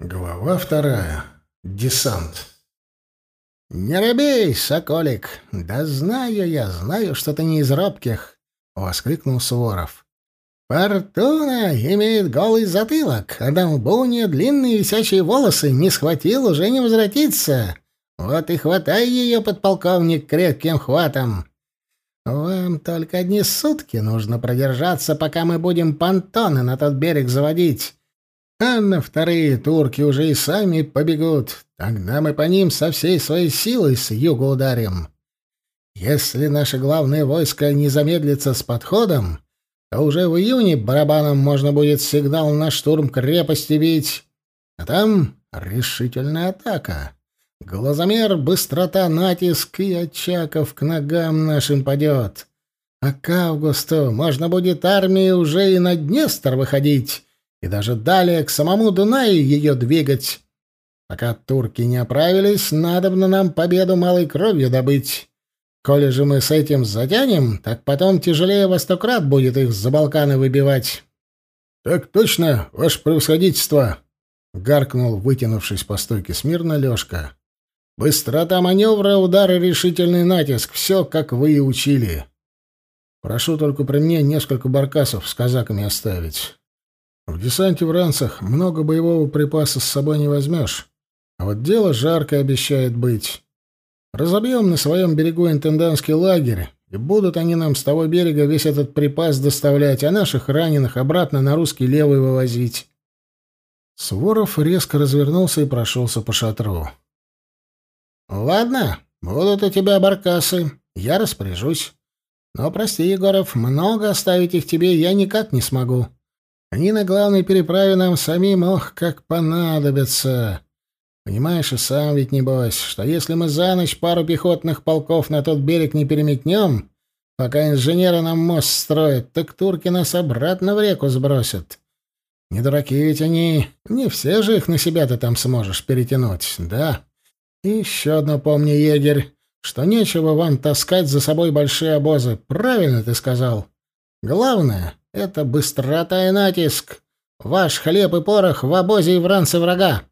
Глава вторая. Десант. «Не робей, соколик! Да знаю я, знаю, что ты не из робких!» — воскликнул Суворов. «Фортуна имеет голый затылок, а нее длинные висячие волосы, не схватил, уже не возвратится. Вот и хватай ее, подполковник, крепким хватом. Вам только одни сутки нужно продержаться, пока мы будем понтоны на тот берег заводить». А на вторые турки уже и сами побегут. Тогда мы по ним со всей своей силой с юга ударим. Если наше главное войско не замедлится с подходом, то уже в июне барабаном можно будет сигнал на штурм крепости бить. А там решительная атака. Глазомер, быстрота, натиск и Очаков к ногам нашим падет. А к августу можно будет армии уже и на Днестр выходить, и даже далее к самому Дунаю ее двигать. Пока турки не оправились, надобно нам победу малой кровью добыть. Коли же мы с этим затянем, так потом тяжелее во сто крат будет их за Балканы выбивать. — Так точно, ваше превосходительство! — гаркнул, вытянувшись по стойке смирно, Лёшка. — Быстрота маневра, удары, решительный натиск — все, как вы и учили. Прошу только при мне несколько баркасов с казаками оставить. В десанте в ранцах много боевого припаса с собой не возьмешь. А вот дело жаркое обещает быть. Разобьем на своем берегу интендантский лагерь, и будут они нам с того берега весь этот припас доставлять, а наших раненых обратно на русский левый вывозить. Суворов резко развернулся и прошелся по шатру. «Ладно, будут у тебя баркасы, я распоряжусь. Но, прости, Егоров, много оставить их тебе я никак не смогу. Они на главной переправе нам самим, ох, как понадобятся. Понимаешь, и сам ведь небось, что если мы за ночь пару пехотных полков на тот берег не переметнем, пока инженеры нам мост строят, так турки нас обратно в реку сбросят. Не дураки ведь они, не все же их на себя ты там сможешь перетянуть, да? И еще одно помни, егерь, что нечего вам таскать за собой большие обозы, правильно ты сказал. Главное — это быстрота и натиск. Ваш хлеб и порох в обозе и в ранце врага.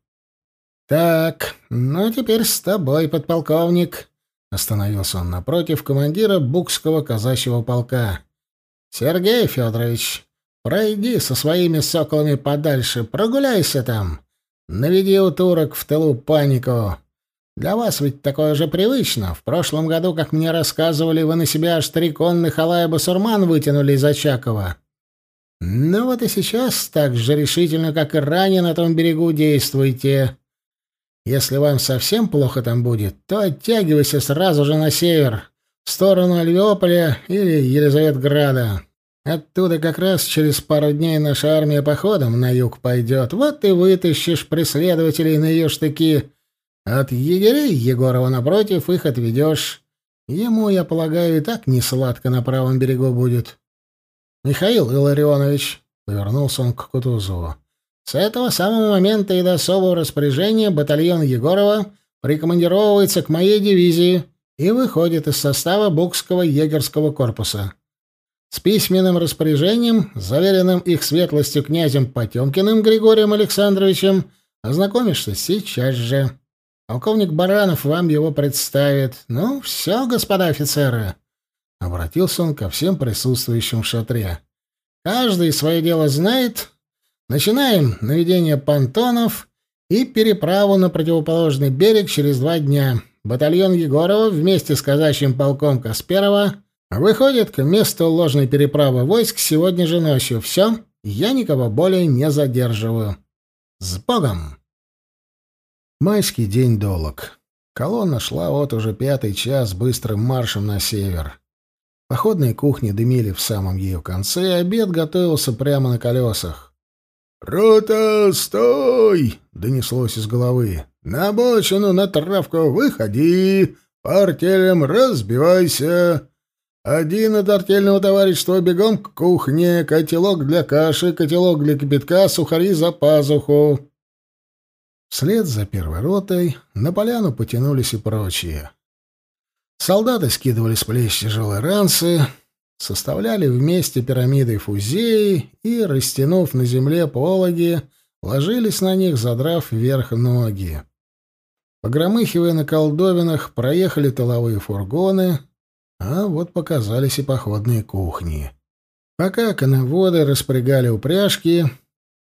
Так, ну теперь с тобой, подполковник. Остановился он напротив командира Букского казачьего полка. Сергей Федорович, пройди со своими соколами подальше, прогуляйся там. Наведи у турок в тылу панику. Для вас ведь такое же привычно. В прошлом году, как мне рассказывали, вы на себя аж три конных Алая-Басурман вытянули из Очакова. Ну вот и сейчас так же решительно, как и ранее на том берегу действуйте. Если вам совсем плохо там будет, то оттягивайся сразу же на север, в сторону Альвеополя или Елизаветграда. Оттуда как раз через пару дней наша армия походом на юг пойдет. Вот и вытащишь преследователей на ее штыки от егерей Егорова, напротив, их отведешь. Ему, я полагаю, и так не сладко на правом берегу будет. Михаил Илларионович, — повернулся он к Кутузову, — с этого самого момента и до особого распоряжения батальон Егорова прикомандировывается к моей дивизии и выходит из состава Букского егерского корпуса. С письменным распоряжением, заверенным их светлостью князем Потемкиным Григорием Александровичем, ознакомишься сейчас же. Полковник Баранов вам его представит. Ну, все, господа офицеры. Обратился он ко всем присутствующим в шатре. Каждый свое дело знает. Начинаем наведение понтонов и переправу на противоположный берег через два дня. Батальон Егорова вместе с казачьим полком Касперова выходит к месту ложной переправы войск сегодня же ночью. Все, я никого более не задерживаю. С Богом! Майский день долог. Колонна шла вот уже пятый час быстрым маршем на север. Походные кухни дымили в самом ее конце, и обед готовился прямо на колесах. «Рота, стой!» — донеслось из головы. «На бочину, на травку выходи! По артелям разбивайся! Один от артельного товарищества бегом к кухне, котелок для каши, котелок для кипятка, сухари за пазуху!» Вслед за первой ротой на поляну потянулись и прочие. Солдаты скидывали с плеч тяжелые ранцы, составляли вместе пирамиды фузеи и, растянув на земле пологи, ложились на них, задрав вверх ноги. Погромыхивая на колдовинах, проехали тыловые фургоны, а вот показались и походные кухни. Пока коноводы распрягали упряжки,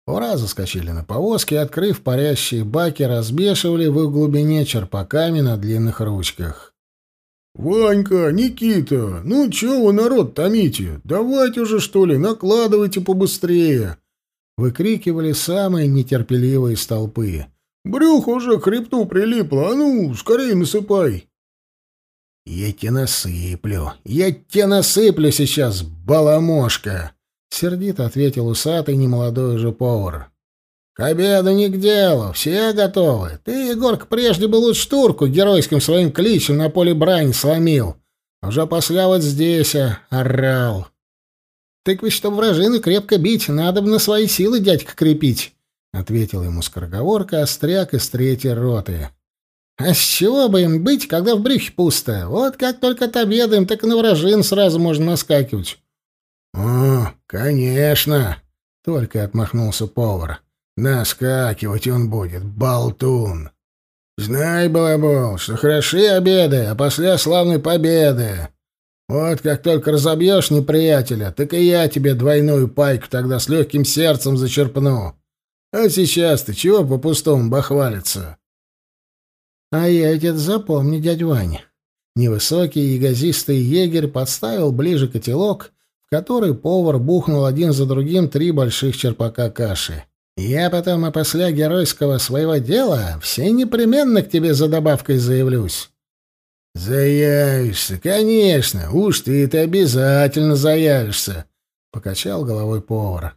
ура заскочили на повозки, открыв парящие баки, разбешивали в их глубине черпаками на длинных ручках. «Ванька, Никита, ну чё вы народ томите? Давайте уже, что ли, накладывайте побыстрее!» Выкрикивали самые нетерпеливые из толпы. «Брюхо уже к хребту прилипло, а ну, скорее насыпай!» «Я тебе насыплю, я тебе насыплю сейчас, баламошка!» — сердито ответил усатый немолодой уже повар. «К обеду не к делу, все готовы. Ты, Егорка, прежде бы лучше турку геройским своим кличем на поле брань сломил. Уже после вот здесь, а, орал. Так ведь, чтоб вражины крепко бить, надо бы на свои силы дядька крепить», — ответил ему скороговорка остряк из третьей роты. А с чего бы им быть, когда в брюхе пусто? Вот как только отобедаем, так и на вражин сразу можно наскакивать. — О, конечно! — только отмахнулся повар. — Наскакивать он будет, болтун! Знай, балабол, что хороши обеды, а после славной победы. Вот как только разобьешь неприятеля, так и я тебе двойную пайку тогда с легким сердцем зачерпну. А сейчас ты чего по-пустому бахвалиться? А я ведь это запомню, дядь Ваня. Невысокий и газистый егерь подставил ближе котелок, в который повар бухнул один за другим три больших черпака каши. Я потом, опосля геройского своего дела, все непременно к тебе за добавкой заявлюсь. «Заявишься, конечно, уж ты это обязательно заявишься», — покачал головой повар.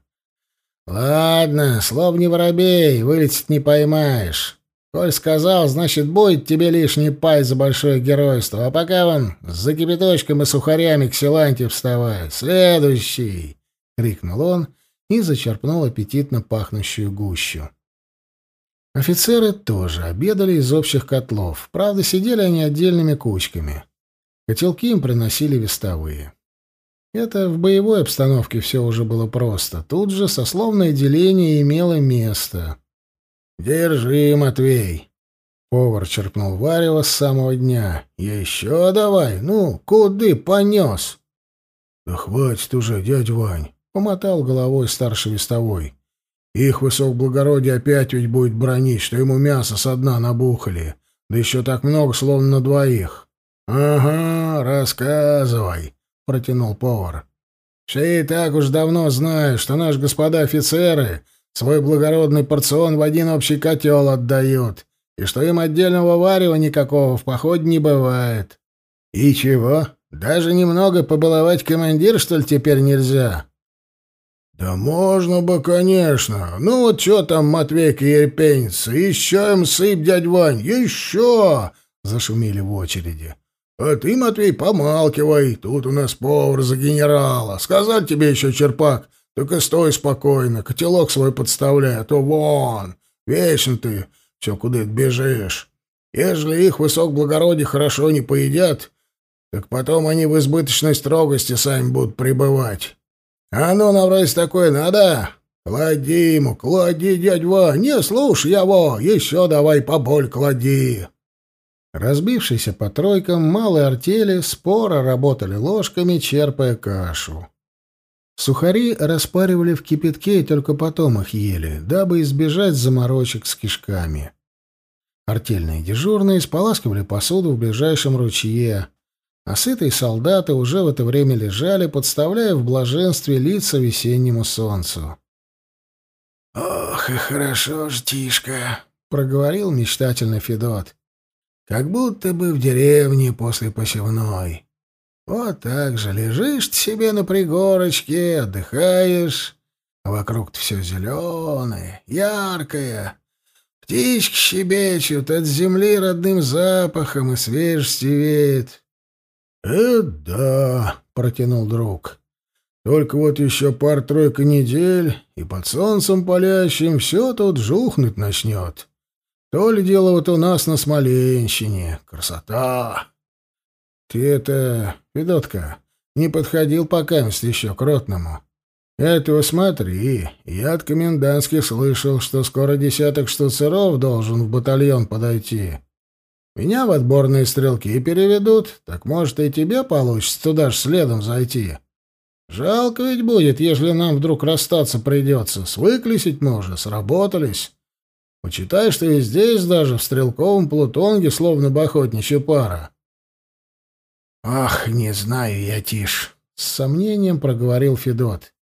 «Ладно, слов не воробей, вылететь не поймаешь. Коль сказал, значит, будет тебе лишний пай за большое геройство. А пока вон за кипяточком и сухарями к Силанте вставай. Следующий!» — крикнул он и зачерпнул аппетитно пахнущую гущу. Офицеры тоже обедали из общих котлов. Правда, сидели они отдельными кучками. Котелки им приносили вестовые. Это в боевой обстановке все уже было просто. Тут же сословное деление имело место. «Держи, Матвей!» Повар черпнул варево с самого дня. «Еще давай! Ну, куды понес?» «Да хватит уже, дядь Вань!» — помотал головой старший вестовой. «Их высокоблагородие опять ведь будет бронить, что ему мясо со дна набухали. Да еще так много, словно на двоих». «Ага, рассказывай!» — протянул повар. «Все и так уж давно знаю, что наши господа офицеры свой благородный порцион в один общий котел отдают, и что им отдельного варева никакого в походе не бывает. И чего? Даже немного побаловать командир, что ли, теперь нельзя? Да можно бы, конечно. Ну вот что там, Матвейка ерпенится? Еще им сыпь, дядь Вань, еще! Зашумели в очереди. А ты, Матвей, помалкивай. Тут у нас повар за генерала. Сказал тебе еще черпак, только стой спокойно, котелок свой подставляй, а то вон, вечно ты все куда-то бежишь. Ежели их высок благородие хорошо не поедят, так потом они в избыточной строгости сами будут пребывать. А ну, нам раз такое надо? Клади ему, клади, дядь Ва, не слушай его, еще давай поболь клади. Разбившиеся по тройкам малые артели споро работали ложками, черпая кашу. Сухари распаривали в кипятке и только потом их ели, дабы избежать заморочек с кишками. Артельные дежурные споласкивали посуду в ближайшем ручье, а сытые солдаты уже в это время лежали, подставляя в блаженстве лица весеннему солнцу. «Ох, и хорошо ж, Тишка!» — проговорил мечтательно Федот. «Как будто бы в деревне после посевной. Вот так же лежишь ты себе на пригорочке, отдыхаешь, а вокруг-то все зеленое, яркое. Птички щебечут, от земли родным запахом и свежести веет. — Это да, — протянул друг. — Только вот еще пар-тройка недель, и под солнцем палящим все тут жухнуть начнет. То ли дело вот у нас на Смоленщине. Красота! — Ты это, Федотка, не подходил пока еще к ротному. этого смотри, я от комендантских слышал, что скоро десяток штуцеров должен в батальон подойти. Меня в отборные стрелки переведут, так может и тебе получится туда ж следом зайти. Жалко ведь будет, если нам вдруг расстаться придется. Свыклись ведь мы уже, сработались. Почитай, что и здесь даже, в стрелковом плутонге, словно бы охотничья пара. «Ах, не знаю я, Тиш», — с сомнением проговорил Федот.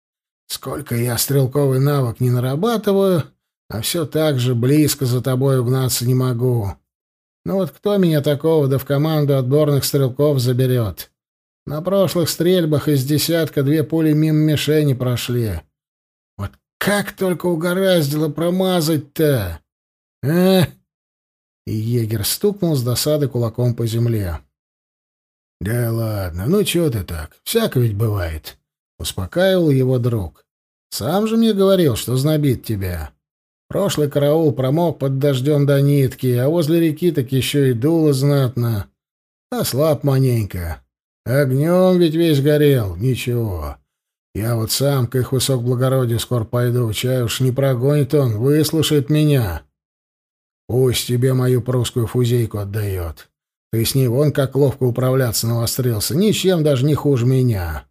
«Сколько я стрелковый навык не нарабатываю, а все так же близко за тобой угнаться не могу. Ну вот кто меня такого да в команду отборных стрелков заберет? На прошлых стрельбах из десятка две пули мимо мишени прошли. Вот как только угораздило промазать-то! э И егерь стукнул с досады кулаком по земле. «Да ладно, ну чего ты так? Всяко ведь бывает», — успокаивал его друг. «Сам же мне говорил, что знобит тебя. Прошлый караул промок под дождем до нитки, а возле реки так еще и дуло знатно. Ослаб маненько. Огнем ведь весь горел. Ничего. Я вот сам к их высокоблагородию скоро пойду. Чай уж не прогонит он, выслушает меня. Пусть тебе мою прусскую фузейку отдает. Ты с ней вон как ловко управляться навострился. Ничем даже не хуже меня.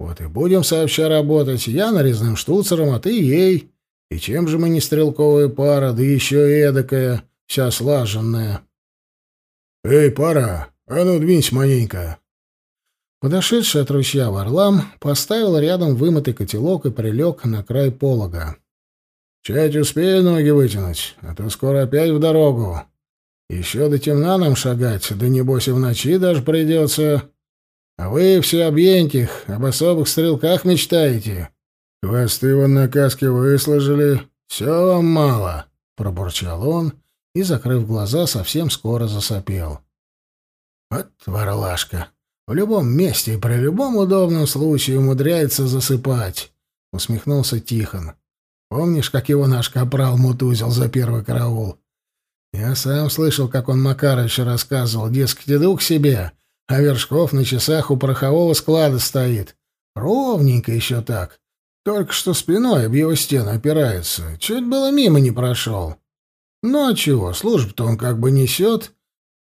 Вот и будем сообща работать. Я нарезным штуцером, а ты ей. И чем же мы не стрелковая пара, да еще и эдакая, вся слаженная? — Эй, пара, а ну двинься маленько. Подошедший от ручья Варлам поставил рядом вымытый котелок и прилег на край полога. — Чать успею ноги вытянуть, а то скоро опять в дорогу. Еще до темна нам шагать, да небось и в ночи даже придется. А вы все об ентих, об особых стрелках мечтаете. «Хвосты вон на каске вы сложили. Все вам мало», — пробурчал он и, закрыв глаза, совсем скоро засопел. «Вот варлашка. В любом месте и при любом удобном случае умудряется засыпать», — усмехнулся Тихон. «Помнишь, как его наш капрал мутузил за первый караул? Я сам слышал, как он Макаровичу рассказывал, дескать, иду к себе, а Вершков на часах у порохового склада стоит. Ровненько еще так. Только что спиной об его стену опирается. Чуть было мимо не прошел. Ну а чего, службу-то он как бы несет.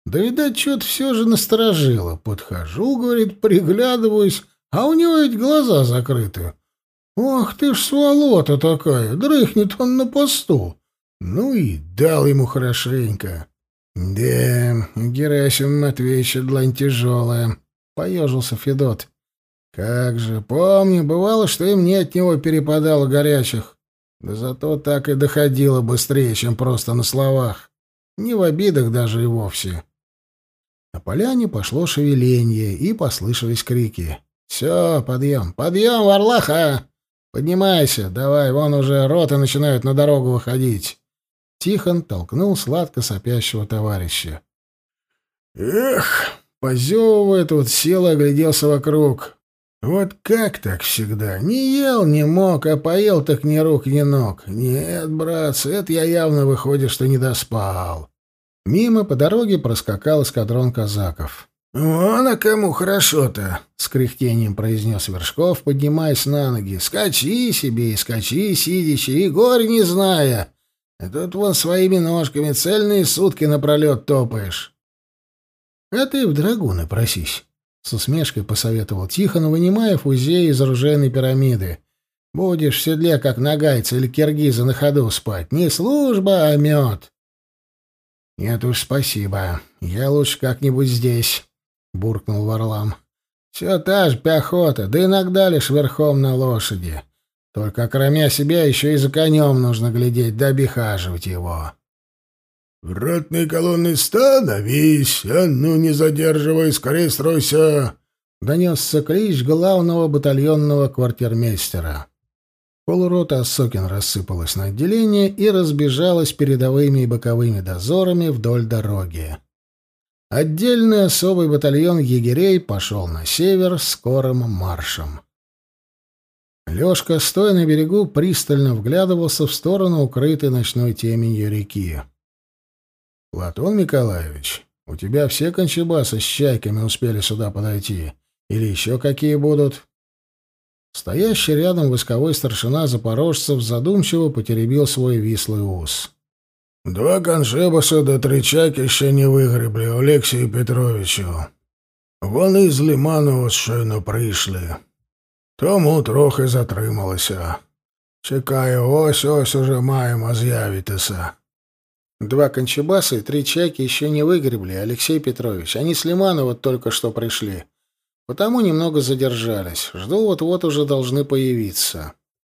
Да, видать, что-то все же насторожило. Подхожу, говорит, приглядываюсь, а у него ведь глаза закрыты. Ох ты ж сволота такая, дрыхнет он на посту. Ну и дал ему хорошенько. Да, Герасим Матвеевича длань тяжелая, — поежился Федот. Как же, помню, бывало, что и мне от него перепадало горячих. Да зато так и доходило быстрее, чем просто на словах. Не в обидах даже и вовсе. На поляне пошло шевеление, и послышались крики. «Все, подъем! Подъем, Варлаха! Поднимайся! Давай, вон уже роты начинают на дорогу выходить!» Тихон толкнул сладко сопящего товарища. «Эх!» — позевывая, тут сел и огляделся вокруг. Вот как так всегда? Не ел, не мог, а поел так ни рук, ни ног. Нет, братцы, это я явно выходит, что не доспал. Мимо по дороге проскакал эскадрон казаков. «Вон, а кому хорошо-то!» — с кряхтением произнес Вершков, поднимаясь на ноги. «Скачи себе и скачи, сидячи, и горе не зная. А тут вон своими ножками цельные сутки напролет топаешь». «А ты в драгуны просись». С усмешкой посоветовал Тихон, вынимая фузей из оружейной пирамиды. «Будешь в седле, как нагайцы или киргизы на ходу спать. Не служба, а мед». «Нет уж, спасибо. Я лучше как-нибудь здесь», — буркнул Варлам. «Все та же пехота, да иногда лишь верхом на лошади. Только кроме себя еще и за конем нужно глядеть да обихаживать его». «Ратные колонны становись! А ну, не задерживай, скорее стройся!» — донесся клич главного батальонного квартирмейстера. Полурота Осокин рассыпалась на отделение и разбежалась передовыми и боковыми дозорами вдоль дороги. Отдельный особый батальон егерей пошел на север скорым маршем. Лёшка, стоя на берегу, пристально вглядывался в сторону укрытой ночной теменью реки. «Платон Николаевич, у тебя все кончебасы с чайками успели сюда подойти? Или еще какие будут?» Стоящий рядом войсковой старшина запорожцев задумчиво потеребил свой вислый ус. «Два коншебаса до три чаки ще не вигребли Олексію Петровичу. Вони з Лиману щойно прийшли. Тому трохи затрималися. Чекаю, ось ось уже маємо з'явитися». Два кончебаса и три чайки еще не выгребли, Алексей Петрович. Они с Лиманова только что пришли. Потому немного задержались. Жду, вот-вот уже должны появиться.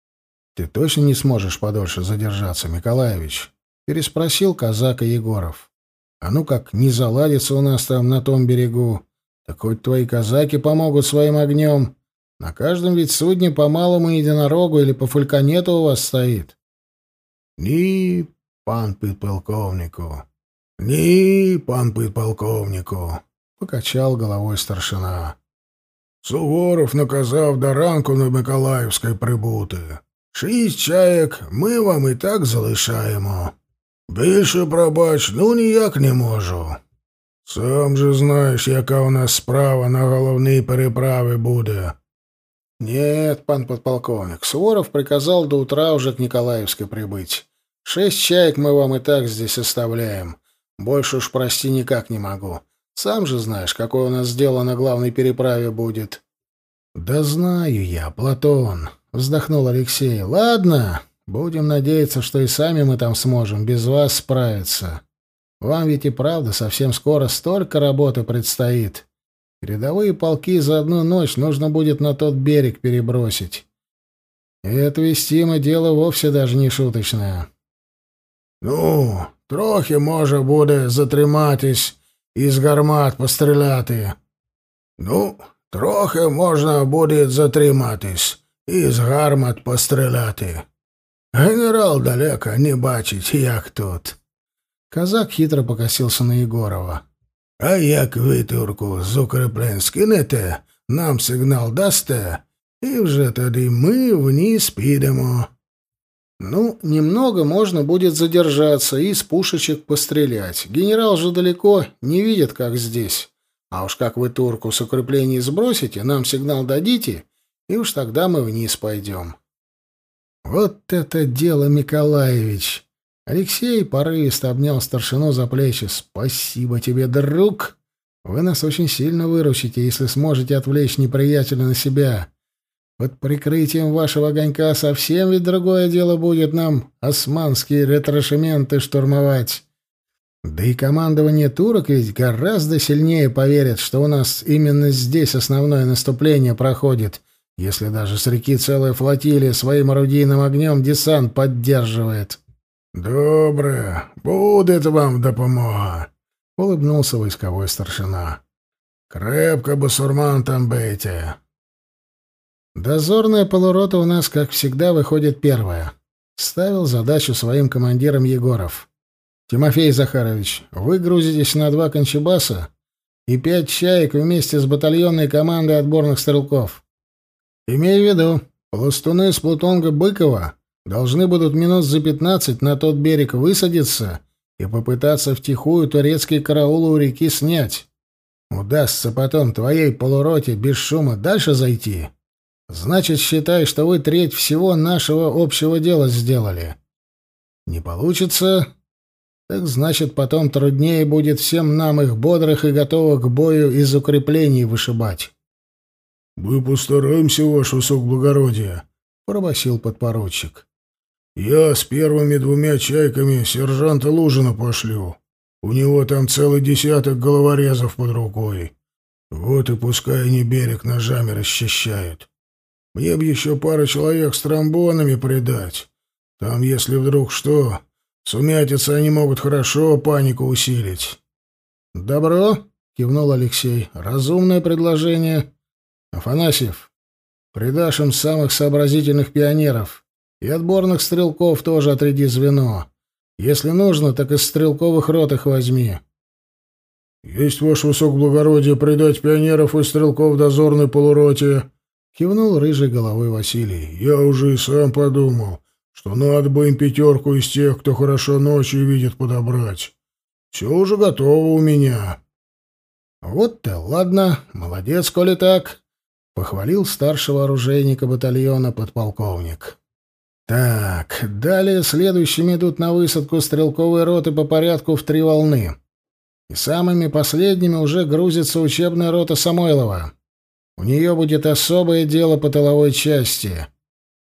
— Ты точно не сможешь подольше задержаться, Николаевич? — переспросил казак Егоров. — А ну как, не заладится у нас там на том берегу. Так хоть твои казаки помогут своим огнем. На каждом ведь судне по малому единорогу или по фальконету у вас стоит. — Ни пан підполковнику. Ні, пан підполковнику, покачав головою старшина. Суворов наказав до ранку на Миколаївській прибути. Шість чаєк ми вам і так залишаємо. Більше, пробач, ну ніяк не можу. Сам же знаєш, яка у нас справа на головній переправі буде. Нет, пан подполковник, Суворов приказал до утра уже к Николаевской прибыть. Шесть чаек мы вам и так здесь оставляем. Больше уж прости никак не могу. Сам же знаешь, какое у нас дело на главной переправе будет. Да знаю я, Платон, вздохнул Алексей. Ладно, будем надеяться, что и сами мы там сможем без вас справиться. Вам ведь и правда совсем скоро столько работы предстоит. Передовые полки за одну ночь нужно будет на тот берег перебросить. И это вестимо дело вовсе даже не шуточное. Ну, трохи може буде затриматись і з гармат постріляти. Ну, трохи можна буде затриматись і з гармат постріляти. Генерал далеко не бачить, як тут. Казак хитро покосился на Егорова. А як ви, турку, з укреплень скинете, нам сигнал дасте, і вже тоді ми вниз підемо. Ну, немного можно будет задержаться и из пушечек пострелять. Генерал же далеко, не видит, как здесь. А уж как вы турку с укреплений сбросите, нам сигнал дадите, и уж тогда мы вниз пойдем. Вот это дело, Николаевич! Алексей порывисто обнял старшину за плечи. Спасибо тебе, друг! Вы нас очень сильно выручите, если сможете отвлечь неприятеля на себя. Под прикрытием вашего огонька совсем ведь другое дело будет нам османские ретрошементы штурмовать. Да и командование турок ведь гораздо сильнее поверит, что у нас именно здесь основное наступление проходит, если даже с реки целая флотилия своим орудийным огнем десант поддерживает. «Добре, будет вам допомога», — улыбнулся войсковой старшина. «Крепко басурман там бейте. Дозорная полурота у нас, как всегда, выходит первая. Ставил задачу своим командирам Егоров. Тимофей Захарович, вы грузитесь на два кончебаса и пять чаек вместе с батальонной командой отборных стрелков. Имей в виду, пластуны с Плутонга Быкова должны будут минут за пятнадцать на тот берег высадиться и попытаться втихую турецкие караулы у реки снять. Удастся потом твоей полуроте без шума дальше зайти, Значит, считай, что вы треть всего нашего общего дела сделали. Не получится, так значит, потом труднее будет всем нам их бодрых и готовых к бою из укреплений вышибать. — Мы постараемся, ваше высокоблагородие, — пробасил подпоручик. — Я с первыми двумя чайками сержанта Лужина пошлю. У него там целый десяток головорезов под рукой. Вот и пускай они берег ножами расчищают. Мне б еще пару человек с тромбонами придать. Там, если вдруг что, сумятица они могут хорошо панику усилить. — Добро, — кивнул Алексей. — Разумное предложение. Афанасьев, придашь им самых сообразительных пионеров. И отборных стрелков тоже отряди звено. Если нужно, так из стрелковых рот их возьми. — Есть, ваше высокоблагородие, придать пионеров и стрелков дозорной полуроте, Кивнул рыжей головой Василий. «Я уже и сам подумал, что надо бы им пятерку из тех, кто хорошо ночью видит, подобрать. Все уже готово у меня». «Вот ты, ладно, молодец, коли так. похвалил старшего оружейника батальона подполковник. Так, далее следующими идут на высадку стрелковые роты по порядку в три волны. И самыми последними уже грузится учебная рота Самойлова. У нее будет особое дело по тыловой части.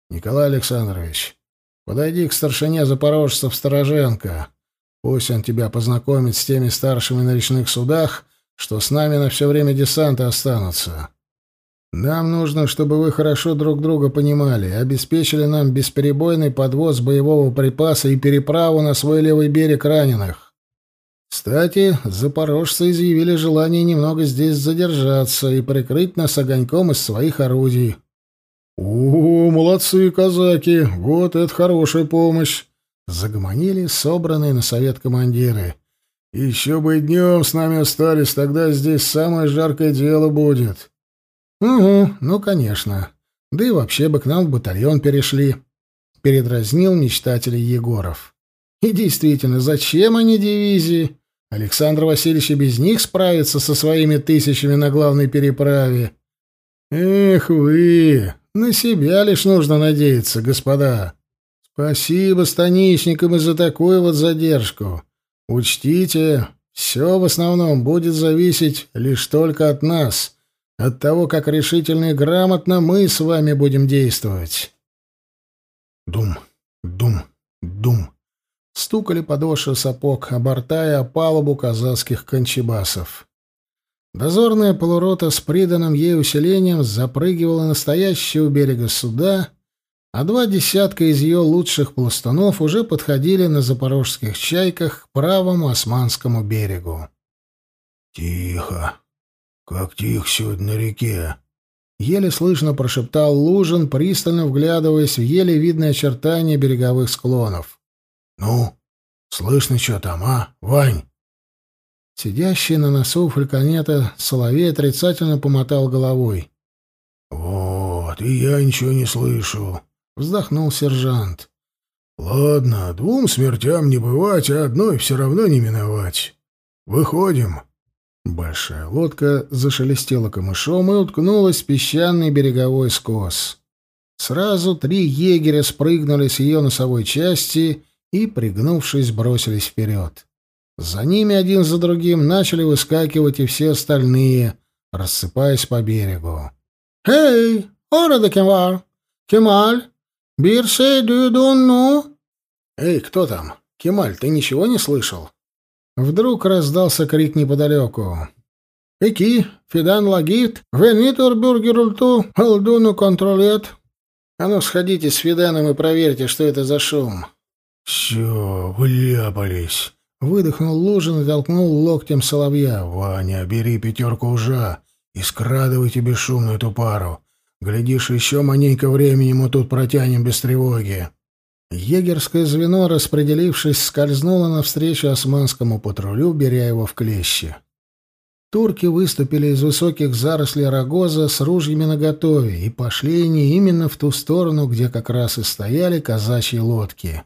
Николай Александрович, подойди к старшине запорожцев Стороженко. Пусть он тебя познакомит с теми старшими на речных судах, что с нами на все время десанта останутся. Нам нужно, чтобы вы хорошо друг друга понимали, обеспечили нам бесперебойный подвоз боевого припаса и переправу на свой левый берег раненых. Кстати, запорожцы изъявили желание немного здесь задержаться и прикрыть нас огоньком из своих орудий. «О, молодцы, казаки! Вот это хорошая помощь!» Загомонили собранные на совет командиры. «Еще бы днем с нами остались, тогда здесь самое жаркое дело будет». «Угу, ну, конечно. Да и вообще бы к нам в батальон перешли», — передразнил мечтателей Егоров. «И действительно, зачем они дивизии? Александр Васильевич и без них справится со своими тысячами на главной переправе». «Эх вы! На себя лишь нужно надеяться, господа!» Спасибо станичникам и за такую вот задержку. Учтите, все в основном будет зависеть лишь только от нас, от того, как решительно и грамотно мы с вами будем действовать. Дум, дум, дум. Стукали подошвы сапог, обортая палубу казахских кончебасов. Дозорная полурота с приданным ей усилением запрыгивала настоящего берега суда — а два десятка из ее лучших пластунов уже подходили на запорожских «Чайках» к правому османскому берегу. «Тихо! Как тихо сегодня на реке!» Еле слышно прошептал Лужин, пристально вглядываясь в еле видные очертания береговых склонов. «Ну, слышно что там, а, Вань?» Сидящий на носу фальконета Соловей отрицательно помотал головой. «Вот, и я ничего не слышу вздохнул сержант. Ладно, двум смертям не бывать, а одной все равно не миновать. Выходим. Большая лодка зашелестела камышом и уткнулась в песчаный береговой скос. Сразу три егеря спрыгнули с ее носовой части и, пригнувшись, бросились вперед. За ними один за другим начали выскакивать и все остальные, рассыпаясь по берегу. «Эй, ора кемар! Кемаль! «Бирсе дюдунну?» «Эй, кто там? Кемаль, ты ничего не слышал?» Вдруг раздался крик неподалеку. «Эки, Фидан лагит, венитур бюргерульту, алдуну контролет». «А ну, сходите с Фиданом и проверьте, что это за шум». «Все, вляпались», — выдохнул Лужин и толкнул локтем соловья. «Ваня, бери пятерку уже и скрадывайте бесшумно эту пару. Глядишь, еще маленько времени мы тут протянем без тревоги. Егерское звено, распределившись, скользнуло навстречу османскому патрулю, беря его в клещи. Турки выступили из высоких зарослей рогоза с ружьями наготове, и пошли они именно в ту сторону, где как раз и стояли казачьи лодки.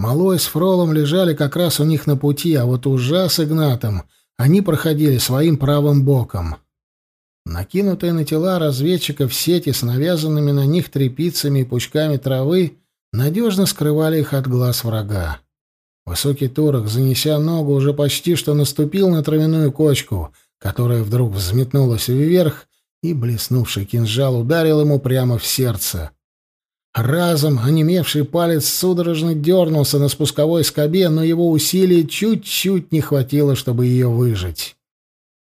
Малой с Фролом лежали как раз у них на пути, а вот Ужа с Игнатом они проходили своим правым боком. Накинутые на тела разведчиков сети с навязанными на них тряпицами и пучками травы надежно скрывали их от глаз врага. Высокий турок, занеся ногу, уже почти что наступил на травяную кочку, которая вдруг взметнулась вверх, и блеснувший кинжал ударил ему прямо в сердце. Разом онемевший палец судорожно дернулся на спусковой скобе, но его усилий чуть-чуть не хватило, чтобы ее выжить.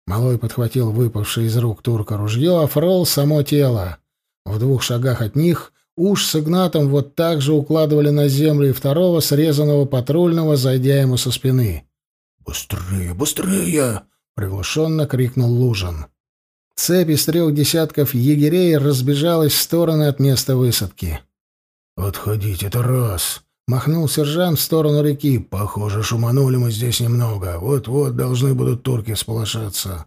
Малой подхватил выпавшее из рук турка ружье, а Фрол — само тело. В двух шагах от них уж с Игнатом вот так же укладывали на землю и второго срезанного патрульного, зайдя ему со спины. «Быстрее, быстрее!» — приглушенно крикнул Лужин. Цепь из трех десятков егерей разбежалась в стороны от места высадки. «Отходить, это раз!» — махнул сержант в сторону реки. «Похоже, шуманули мы здесь немного. Вот-вот должны будут турки сполошаться».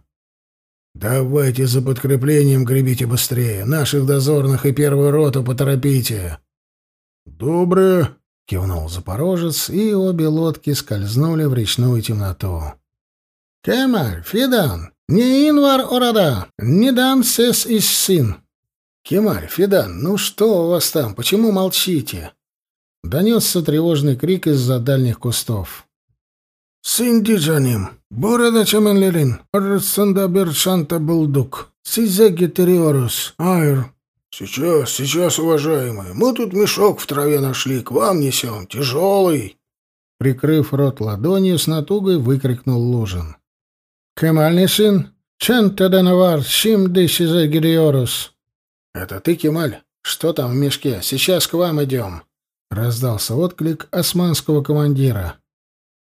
«Давайте за подкреплением гребите быстрее. Наших дозорных и первую роту поторопите». «Доброе», — кивнул запорожец, и обе лодки скользнули в речную темноту. «Кемаль, Фидан, Не инвар орада, не дан сес из сын. Кемаль, Федан, ну что у вас там? Почему молчите? Донесся тревожный крик из-за дальних кустов. Синди джаним, борода чаменлерин, арсанда бершанта булдук, сизеги териорус, айр. Сейчас, сейчас, уважаемые, мы тут мешок в траве нашли, к вам несем, тяжелый. Прикрыв рот ладонью, с натугой выкрикнул Лужин. «Кемальный сын, чем ты денавар, чим дыши гириорус?» «Это ты, Кемаль? Что там в мешке? Сейчас к вам идем!» Раздался отклик османского командира.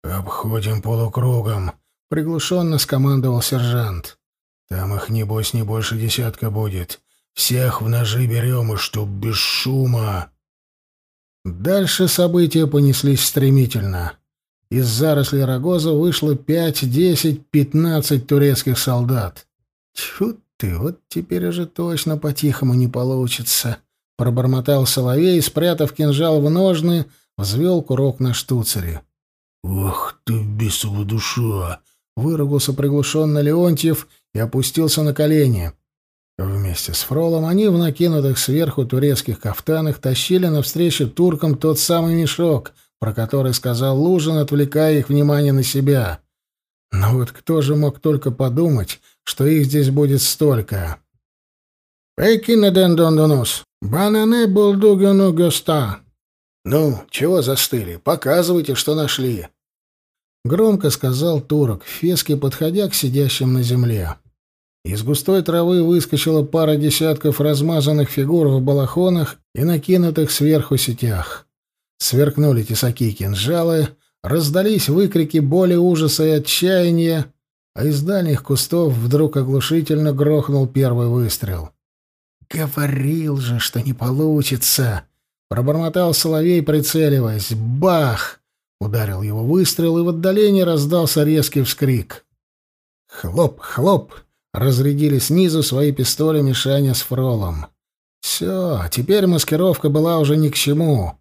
«Обходим полукругом», — приглушенно скомандовал сержант. «Там их, небось, не больше десятка будет. Всех в ножи берем, и чтоб без шума». Дальше события понеслись стремительно. Из зарослей рогоза вышло пять, десять, пятнадцать турецких солдат. Тьфу ты, вот теперь уже точно по-тихому не получится, — пробормотал Соловей, спрятав кинжал в ножны, взвел курок на штуцере. — Ох ты, бесова душа! — выругался приглушенно Леонтьев и опустился на колени. Вместе с Фролом они в накинутых сверху турецких кафтанах тащили навстречу туркам тот самый мешок, про который сказал Лужин, отвлекая их внимание на себя. Но вот кто же мог только подумать, что их здесь будет столько? «Пекинеден дондонос, банане булдугену геста». «Ну, чего застыли? Показывайте, что нашли». Громко сказал турок, фески подходя к сидящим на земле. Из густой травы выскочила пара десятков размазанных фигур в балахонах и накинутых сверху сетях. Сверкнули тесаки кинжалы, раздались выкрики боли, ужаса и отчаяния, а из дальних кустов вдруг оглушительно грохнул первый выстрел. «Говорил же, что не получится!» — пробормотал соловей, прицеливаясь. «Бах!» — ударил его выстрел, и в отдалении раздался резкий вскрик. «Хлоп! Хлоп!» разрядили снизу свои пистоли Мишаня с Фролом. Все, теперь маскировка была уже ни к чему.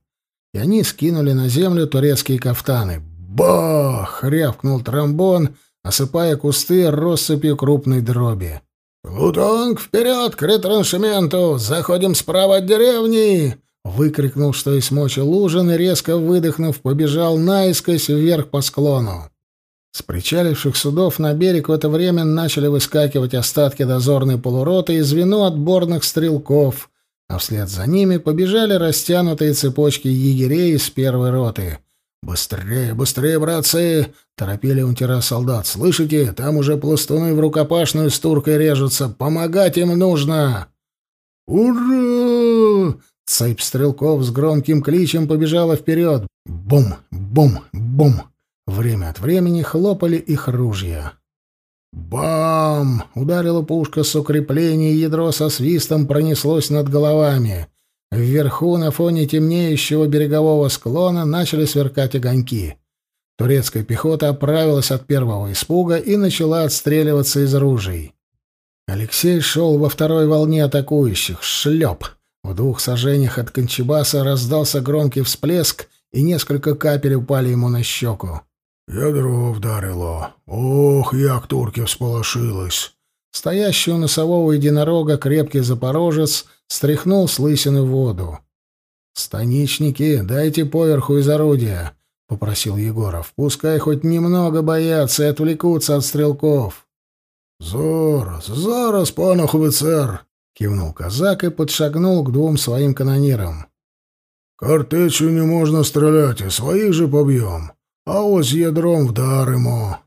И они скинули на землю турецкие кафтаны. «Бах!» — рявкнул тромбон, осыпая кусты россыпью крупной дроби. «Лутонг, вперед к ретраншементу! Заходим справа от деревни!» — выкрикнул, что из мочи лужин, и, резко выдохнув, побежал наискось вверх по склону. С причаливших судов на берег в это время начали выскакивать остатки дозорной полуроты и звено отборных стрелков, а вслед за ними побежали растянутые цепочки егерей из первой роты. «Быстрее, быстрее, братцы!» — торопили унтера солдат. «Слышите? Там уже пластуны в рукопашную с туркой режутся. Помогать им нужно!» «Ура!» Цепь стрелков с громким кличем побежала вперед. Бум, бум, бум. Время от времени хлопали их ружья. «Бам!» — ударила пушка с укрепления, ядро со свистом пронеслось над головами. Вверху, на фоне темнеющего берегового склона, начали сверкать огоньки. Турецкая пехота оправилась от первого испуга и начала отстреливаться из ружей. Алексей шел во второй волне атакующих. Шлеп! В двух сажениях от Кончебаса раздался громкий всплеск, и несколько капель упали ему на щеку. Ядро вдарило. Ох, як турки всполошились. Стоящий у носового единорога крепкий запорожец стряхнул с лысины воду. «Станичники, дайте поверху из орудия», — попросил Егоров. «Пускай хоть немного боятся и отвлекутся от стрелков». «Зараз, зараз, пан офицер!» — кивнул казак и подшагнул к двум своим канонирам. «Картечью не можно стрелять, и своих же побьем а ось ядром вдаримо.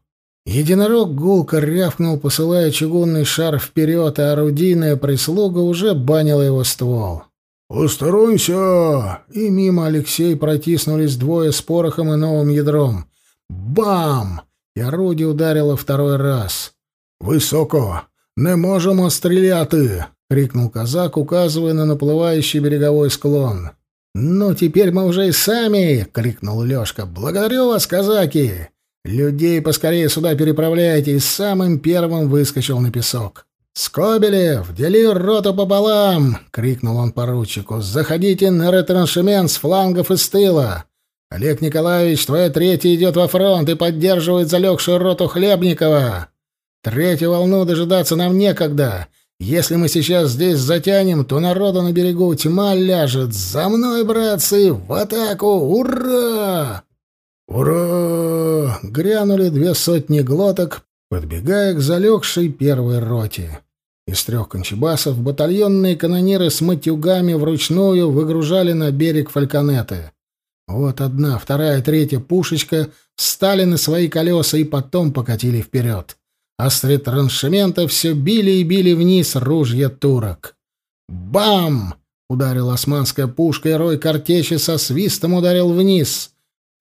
Единорог гулко рявкнул, посылая чугунный шар вперед, а орудийная прислуга уже банила его ствол. «Посторонься!» И мимо Алексей протиснулись двое с порохом и новым ядром. «Бам!» И орудие ударило второй раз. «Высоко! Не можемо стріляти!» — крикнул казак, указывая на наплывающий береговой склон. «Ну, теперь мы уже и сами!» — крикнул Лёшка. «Благодарю вас, казаки! Людей поскорее сюда переправляйте!» И самым первым выскочил на песок. «Скобелев, дели роту пополам!» — крикнул он поручику. «Заходите на ретраншемент с флангов и с тыла! Олег Николаевич, твоя третья идет во фронт и поддерживает залегшую роту Хлебникова! Третью волну дожидаться нам некогда. Если мы сейчас здесь затянем, то народу на берегу тьма ляжет. За мной, братцы, в атаку! Ура!» «Ура!» — грянули две сотни глоток, подбегая к залегшей первой роте. Из трех кончебасов батальонные канониры с матюгами вручную выгружали на берег фальконеты. Вот одна, вторая, третья пушечка встали на свои колеса и потом покатили вперед. А с ретраншемента все били и били вниз ружья турок. «Бам!» — ударила османская пушка, и рой картечи со свистом ударил вниз.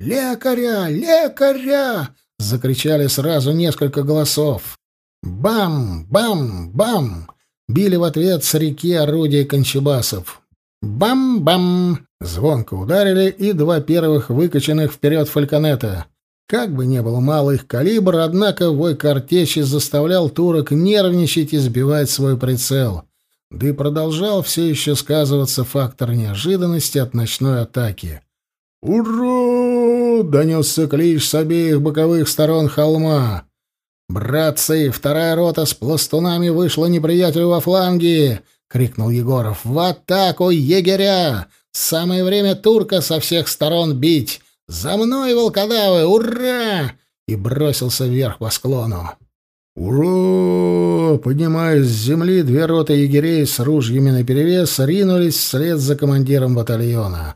«Лекаря! Лекаря!» — закричали сразу несколько голосов. «Бам! Бам! Бам!» — били в ответ с реки орудия кончебасов. «Бам-бам!» — звонко ударили и два первых выкачанных вперед фальконета. Как бы ни было мало их калибр, однако вой картечи заставлял турок нервничать и сбивать свой прицел. Да и продолжал все еще сказываться фактор неожиданности от ночной атаки. «Ура!» — донесся клич с обеих боковых сторон холма. «Братцы, вторая рота с пластунами вышла неприятелю во фланги!» — крикнул Егоров. «В атаку, егеря! Самое время турка со всех сторон бить! За мной, волкодавы! Ура!» И бросился вверх по склону. «Ура!» Поднимаясь с земли, две роты егерей с ружьями наперевес ринулись вслед за командиром батальона.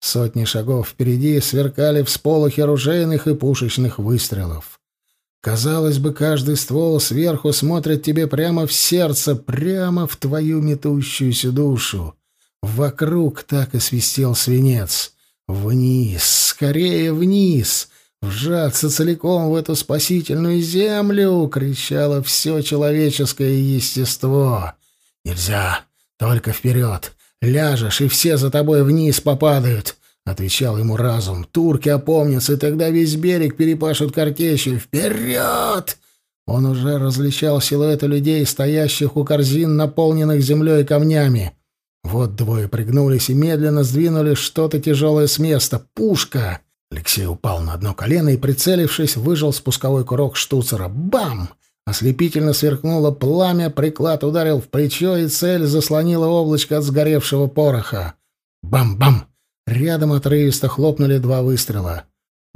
Сотни шагов впереди сверкали всполохи оружейных и пушечных выстрелов. Казалось бы, каждый ствол сверху смотрит тебе прямо в сердце, прямо в твою метущуюся душу. Вокруг так и свистел свинец. Вниз, скорее вниз! Вжаться целиком в эту спасительную землю! — кричало все человеческое естество. Нельзя! Только вперед! Ляжешь, и все за тобой вниз попадают. Отвечал ему разум. Турки опомнятся, и тогда весь берег перепашут картечью. Вперед! Он уже различал силуэты людей, стоящих у корзин, наполненных землей и камнями. Вот двое пригнулись и медленно сдвинули что-то тяжелое с места. Пушка! Алексей упал на одно колено и, прицелившись, выжал спусковой курок штуцера. Бам! Ослепительно сверкнуло пламя, приклад ударил в плечо, и цель заслонила облачко от сгоревшего пороха. Бам-бам! Рядом отрывисто хлопнули два выстрела.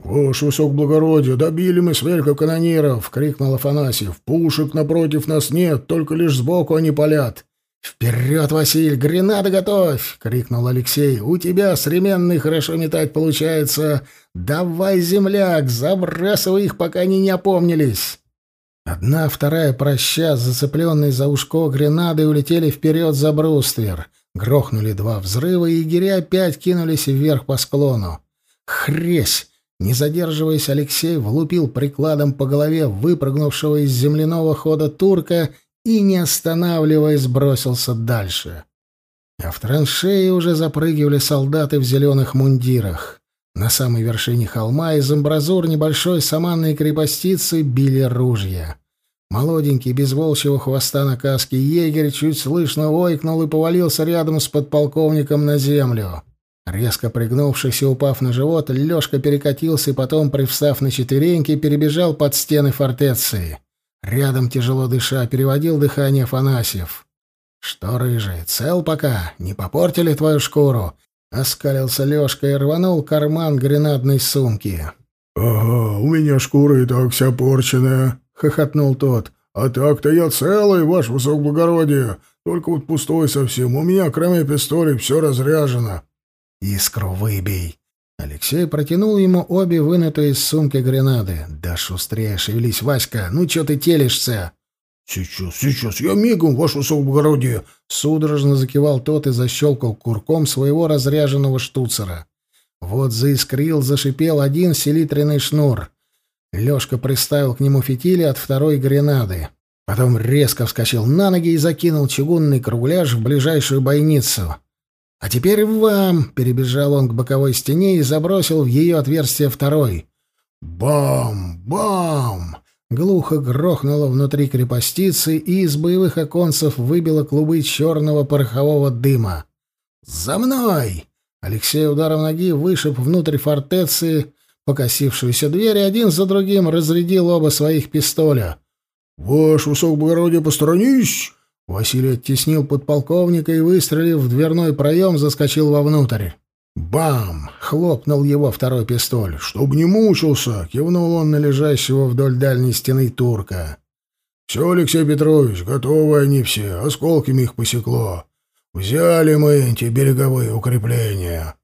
«Ваше высокоблагородие, добили мы сверху канониров!» — крикнул Афанасьев. «Пушек напротив нас нет, только лишь сбоку они палят!» «Вперед, Василь! Гренады готовь!» — крикнул Алексей. «У тебя современный хорошо метать получается! Давай, земляк, забрасывай их, пока они не опомнились!» Одна, вторая проща, зацепленные за ушко гренады, улетели вперед за бруствер. Грохнули два взрыва, и егеря опять кинулись вверх по склону. Хресь! Не задерживаясь, Алексей влупил прикладом по голове выпрыгнувшего из земляного хода турка и, не останавливаясь, бросился дальше. А в траншеи уже запрыгивали солдаты в зеленых мундирах. На самой вершине холма из амбразур небольшой саманной крепостицы били ружья. Молоденький, без волчьего хвоста на каске егерь чуть слышно ойкнул и повалился рядом с подполковником на землю. Резко пригнувшись и упав на живот, Лёшка перекатился и потом, привстав на четвереньки, перебежал под стены фортеции. Рядом, тяжело дыша, переводил дыхание Афанасьев. «Что, рыжий, цел пока? Не попортили твою шкуру?» Оскалился Лёшка и рванул карман гренадной сумки. «Ага, у меня шкура и так вся порченная», — хохотнул тот. «А так-то я целый, ваше высокоблагородие, только вот пустой совсем. У меня, кроме пистолей, все разряжено». «Искру выбей». Алексей протянул ему обе вынутые из сумки гренады. «Да шустрее шевелись, Васька, ну чё ты телишься?» «Сейчас, сейчас, я мигом, ваше высокоблагородие!» Судорожно закивал тот и защелкал курком своего разряженного штуцера. Вот заискрил, зашипел один селитренный шнур. Лёшка приставил к нему фитили от второй гренады. Потом резко вскочил на ноги и закинул чугунный кругляш в ближайшую бойницу. «А теперь вам!» — перебежал он к боковой стене и забросил в ее отверстие второй. «Бам! Бам!» Глухо грохнуло внутри крепостицы, и из боевых оконцев выбило клубы черного порохового дыма. «За мной!» Алексей ударом ноги вышиб внутрь фортеции покосившуюся дверь и один за другим разрядил оба своих пистоля. «Ваш высокоблагородие, посторонись!» Василий оттеснил подполковника и, выстрелив в дверной проем, заскочил вовнутрь. «Бам!» — хлопнул его второй пистоль. «Чтоб не мучился!» — кивнул он на лежащего вдоль дальней стены турка. «Все, Алексей Петрович, готовы они все, осколками их посекло. Взяли мы эти береговые укрепления.